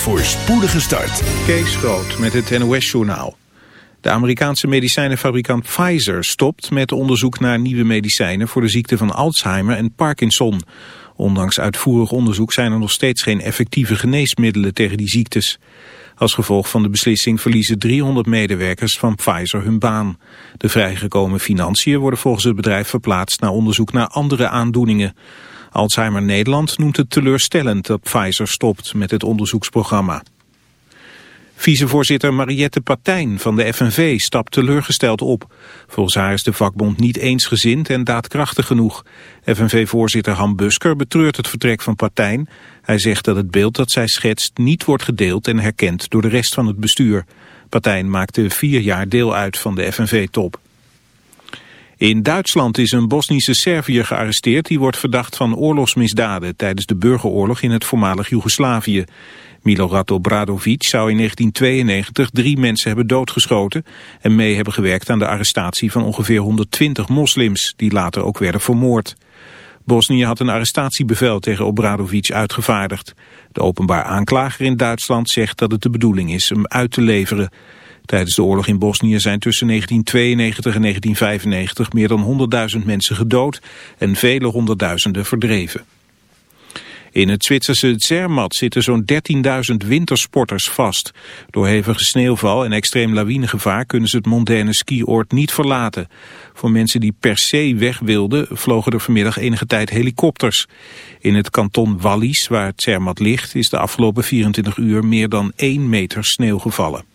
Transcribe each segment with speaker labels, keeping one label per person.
Speaker 1: voor spoedige start.
Speaker 2: Kees Groot met het NOS-journaal. De Amerikaanse medicijnenfabrikant Pfizer stopt met onderzoek naar nieuwe medicijnen voor de ziekte van Alzheimer en Parkinson. Ondanks uitvoerig onderzoek zijn er nog steeds geen effectieve geneesmiddelen tegen die ziektes. Als gevolg van de beslissing verliezen 300 medewerkers van Pfizer hun baan. De vrijgekomen financiën worden volgens het bedrijf verplaatst naar onderzoek naar andere aandoeningen. Alzheimer Nederland noemt het teleurstellend dat Pfizer stopt met het onderzoeksprogramma. Vicevoorzitter Mariette Patijn van de FNV stapt teleurgesteld op. Volgens haar is de vakbond niet eensgezind en daadkrachtig genoeg. FNV-voorzitter Han Busker betreurt het vertrek van Patijn. Hij zegt dat het beeld dat zij schetst niet wordt gedeeld en herkend door de rest van het bestuur. Patijn maakte vier jaar deel uit van de FNV-top. In Duitsland is een Bosnische Serviër gearresteerd die wordt verdacht van oorlogsmisdaden tijdens de burgeroorlog in het voormalig Joegoslavië. Milorad Obradovic zou in 1992 drie mensen hebben doodgeschoten en mee hebben gewerkt aan de arrestatie van ongeveer 120 moslims die later ook werden vermoord. Bosnië had een arrestatiebevel tegen Obradovic uitgevaardigd. De openbaar aanklager in Duitsland zegt dat het de bedoeling is hem uit te leveren. Tijdens de oorlog in Bosnië zijn tussen 1992 en 1995 meer dan 100.000 mensen gedood en vele honderdduizenden verdreven. In het Zwitserse Zermatt zitten zo'n 13.000 wintersporters vast. Door hevige sneeuwval en extreem lawinegevaar kunnen ze het mondaine skioord niet verlaten. Voor mensen die per se weg wilden vlogen er vanmiddag enige tijd helikopters. In het kanton Wallis, waar het Zermatt ligt, is de afgelopen 24 uur meer dan 1 meter sneeuw gevallen.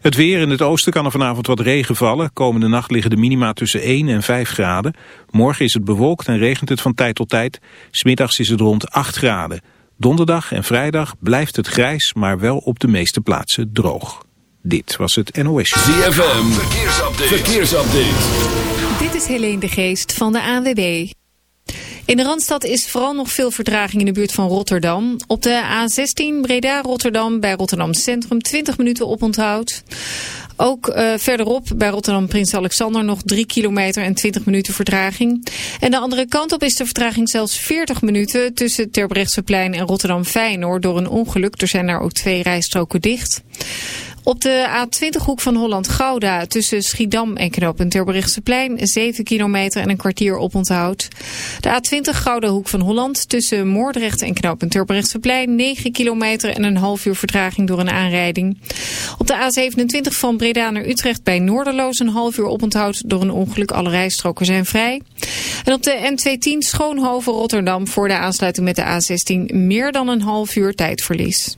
Speaker 2: Het weer in het oosten kan er vanavond wat regen vallen. Komende nacht liggen de minima tussen 1 en 5 graden. Morgen is het bewolkt en regent het van tijd tot tijd. Smiddags is het rond 8 graden. Donderdag en vrijdag blijft het grijs, maar wel op de meeste plaatsen droog. Dit was het NOS.
Speaker 1: ZFM, verkeersupdate. verkeersupdate.
Speaker 3: Dit is Helene de Geest van de ANWB. In de Randstad is vooral nog veel vertraging in de buurt van Rotterdam. Op de A16 Breda-Rotterdam bij Rotterdam Centrum 20 minuten oponthoud. Ook uh, verderop bij Rotterdam Prins Alexander nog 3 kilometer en 20 minuten vertraging. En de andere kant op is de vertraging zelfs 40 minuten tussen Terbrechtseplein en Rotterdam Feyenoord door een ongeluk. Er zijn daar ook twee rijstroken dicht. Op de A20 hoek van Holland-Gouda tussen Schiedam en knooppunt Terbrechtseplein 7 kilometer en een kwartier op onthoud. De A20 Gouda hoek van Holland tussen Moordrecht en knooppunt Terbrechtseplein 9 kilometer en een half uur vertraging door een aanrijding. Op de A27 van Breda naar Utrecht bij Noorderloos een half uur op onthoud door een ongeluk. Alle rijstroken zijn vrij. En op de N210 Schoonhoven Rotterdam voor de aansluiting met de A16 meer dan een half uur tijdverlies.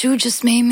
Speaker 4: you
Speaker 5: just made me.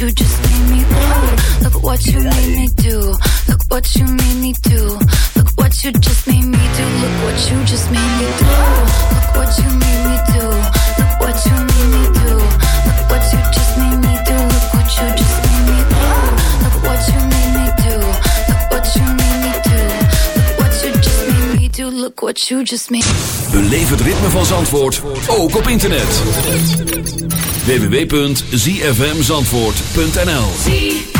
Speaker 5: you just made me do. Look what you made me do. Look what you made me do. Look what you just made me do. Look what you just made me do. Look what you made me do. Look what you made me do. Look what you just made me do. Look what you just made me do. Look what you made me do. Look what you made me do. Look what you just made me do. Look what you just made.
Speaker 6: Beleef het ritme van Zandvoort ook op internet www.zfmzandvoort.nl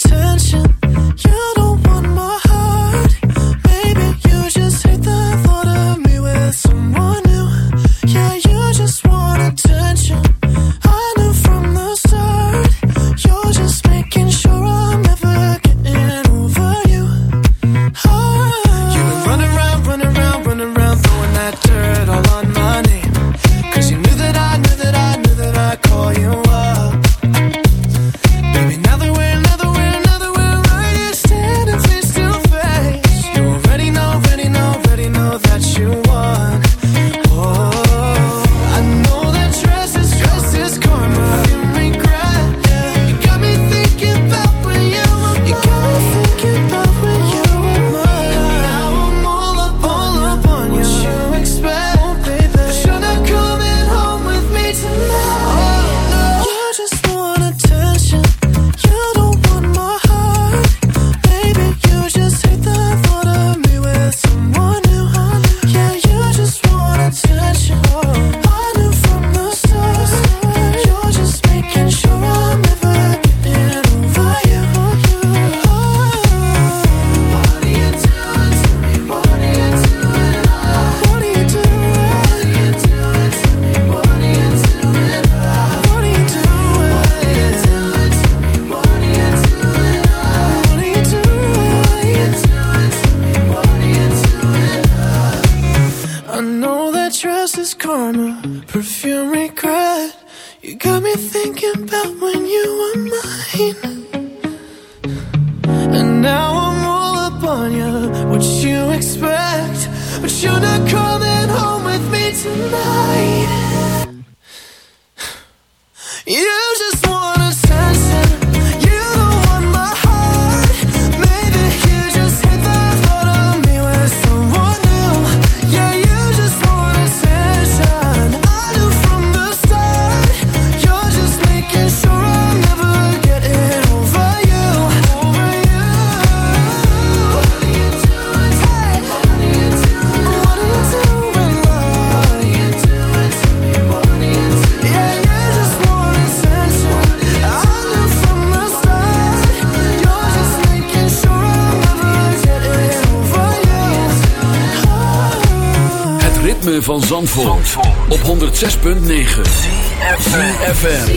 Speaker 1: Zandvoort, Zandvoort. op 106.9 CFFM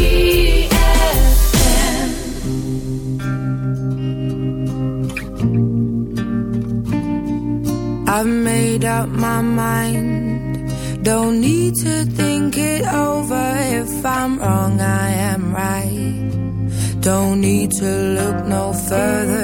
Speaker 7: I've made up my mind. Don't need to think it over. If I'm wrong I am right. Don't need to look no further.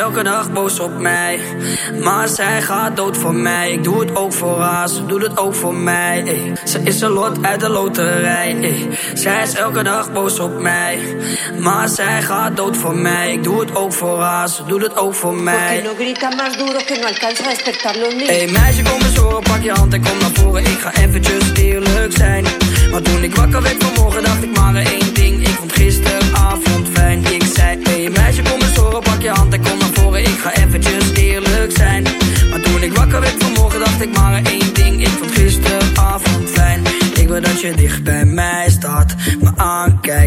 Speaker 8: elke dag boos op mij. Maar zij gaat dood voor mij. Ik doe het ook voor haar, ze doet het ook voor mij. eh. Ze is een lot uit de loterij. eh. Zij is elke dag boos op mij. Maar zij gaat dood voor mij. Ik doe het ook voor haar, ze doet het ook voor mij.
Speaker 9: no grita más duro que no alcanza a despertar los niños?
Speaker 8: Hey meisje, kom eens horen, pak je hand en kom naar voren. Ik ga eventjes eerlijk zijn. Maar toen ik wakker werd vanmorgen,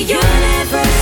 Speaker 10: universe.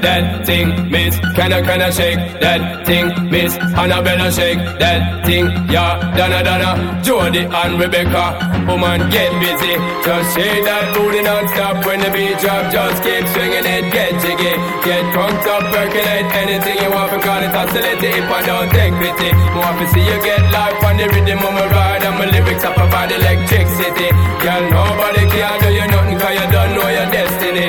Speaker 10: That
Speaker 11: thing, miss. Can I, can I shake that thing, miss? Annabella, shake that thing, yeah. Donna, Donna, Jody and Rebecca. Woman, get busy. Just shake that booty non-stop when the beat drop. Just keep swinging it, get jiggy. Get drunk up, percolate anything you want because it's oscillating if I don't take pity. More to see you get life on the rhythm of my ride and my lyrics up about electricity. Girl, nobody can do you nothing cause you don't know your destiny.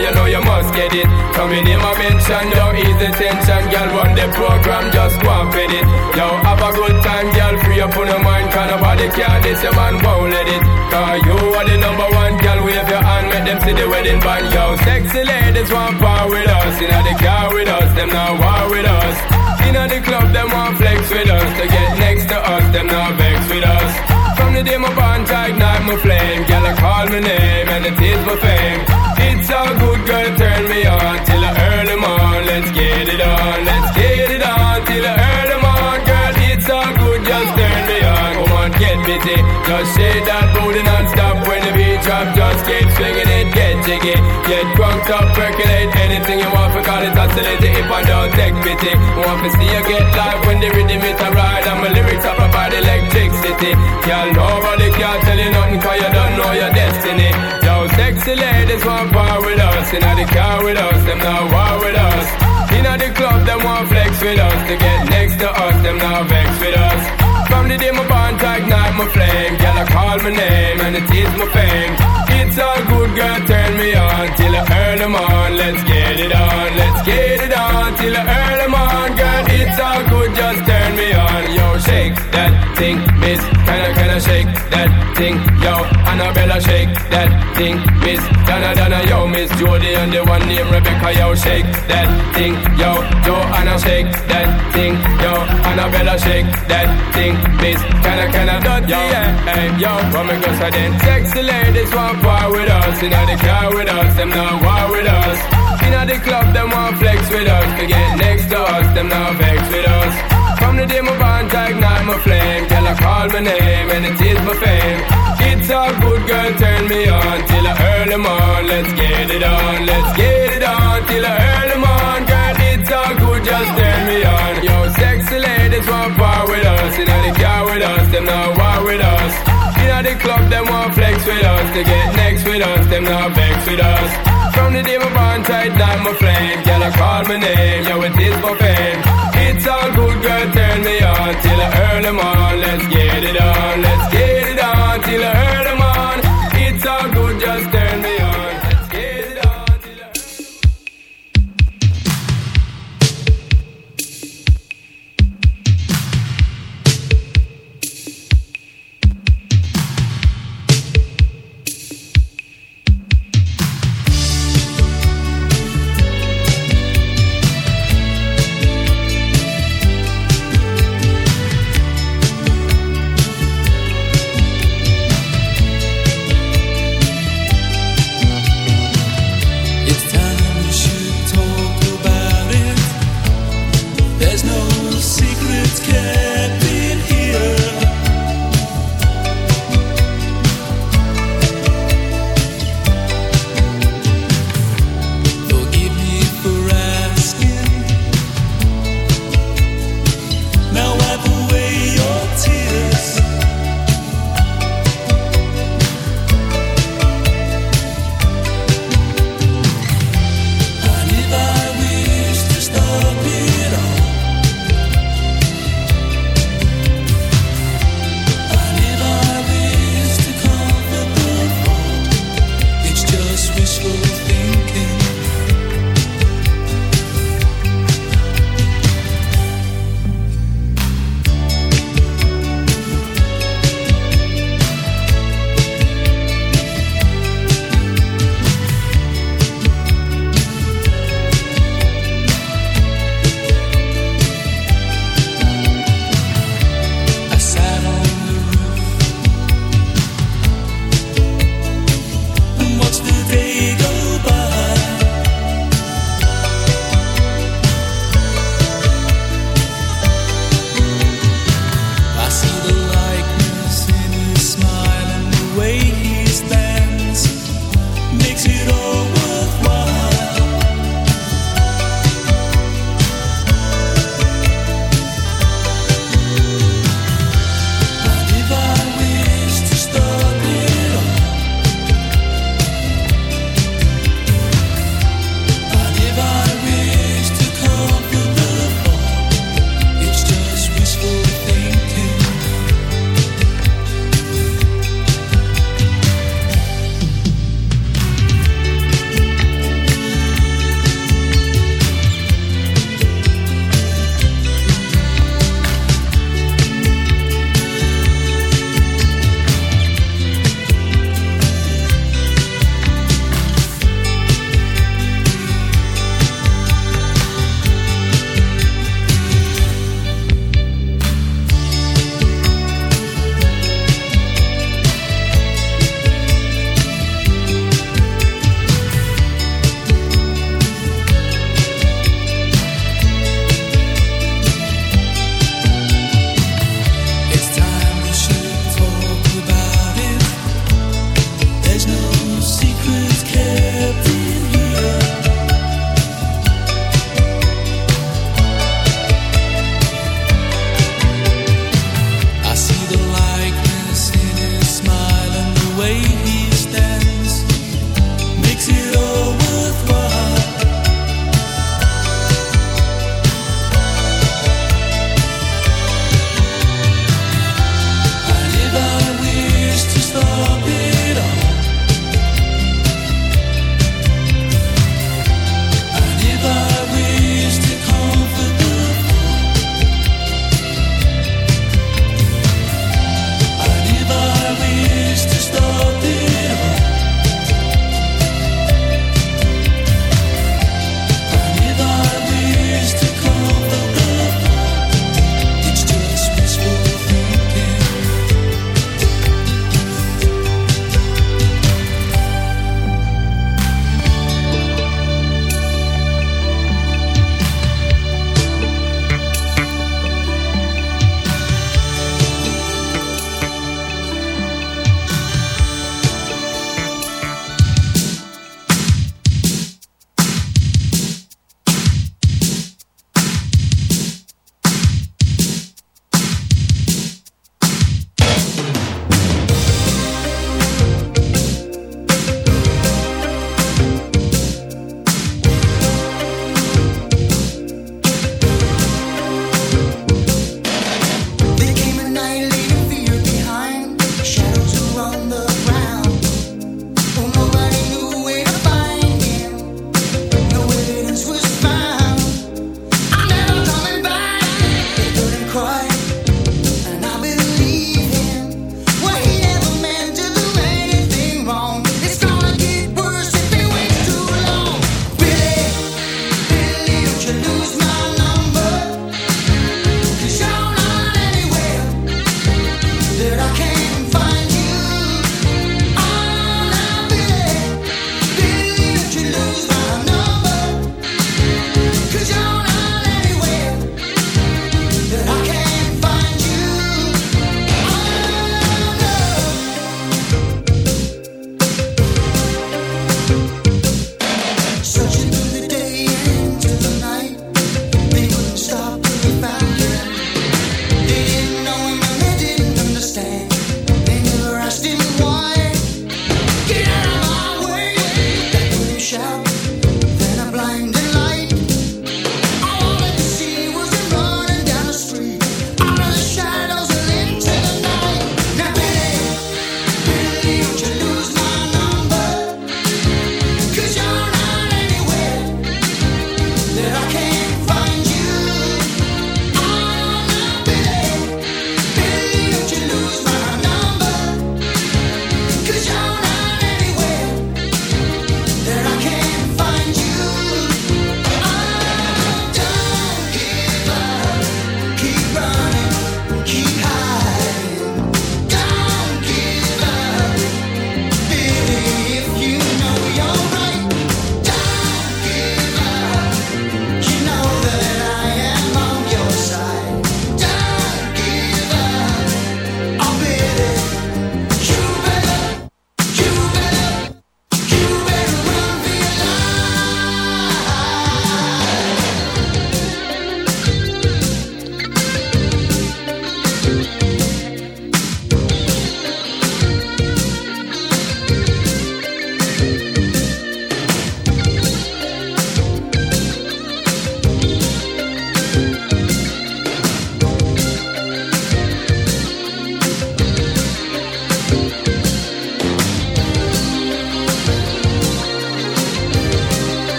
Speaker 11: You know you must get it. Coming in my mention, don't ease the tension. Girl, run the program, just go and fit it. Yo, have a good time, girl, free up on your mind. Cause nobody care, this your man won't let it. Cause you are the number one, girl, wave your hand, make them see the wedding band. Yo, sexy ladies want power with us. Inna the car with us, them not war with us. Inna the club, them want flex with us. To get next to us, them not vex with us. The day my bond, ignite my flame. Girl, I call my name and it is my fame. It's all good, girl, turn me on till earn them on. Let's get it on, let's get it on till earn them on. Girl, it's all good, just turn me on, get busy. Just shake that booty non-stop when the beat drop. Just keep swinging it, get jiggy. Get drunk up, percolate anything you want for call it oscillating if I don't take pity. Want to see you get live when the rhythm is a ride and my lyrics up about electricity. Girl, nobody can tell you nothing cause you don't know your destiny. Yo, sexy ladies want power with us. Inna the car with us, them not war with us. Inna the club, them want flex with us. To get next to us, them not vex with us. From the day my bond, ignite my flame. Girl, I call my name and it is my fame. It's all good, girl, turn me on till I earn them on. Let's get it on, let's get it on till I earn them on. Girl, it's all good, just turn me on. Yo, shake that thing, miss. Can I, can I shake that thing? Yo, Annabella, shake that thing, miss. Donna, Donna, yo, miss Jody and the one named Rebecca, yo, shake that thing. Yo, Joanna, shake that thing. Yo, Annabella, shake that thing, miss. Can I, can I, yo, hey, yo, come and go, so then. Sexy ladies want power with us. Inna the car with us, them not war with us. Inna the club, them want flex with us. To get next to us, them not vex with us. From the day my bond, I ignite my flame. Till I call my name and it is my fame. It's all good, girl, turn me on till I earn them on. Let's get it on, let's get it on till I earn them on. Girl, it's all good, just turn me on. Yo, sexy ladies want power with us. You know they car with us, them not war with us. You know the club, them want flex with us. They get next with us, them not vex with us. From the day my bond tight, like my flame. Girl, I call my name, yo, it is my fame. It's all good, girl, turn me on till I earn them on. Let's get it on, let's get it on till I earn them on.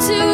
Speaker 12: To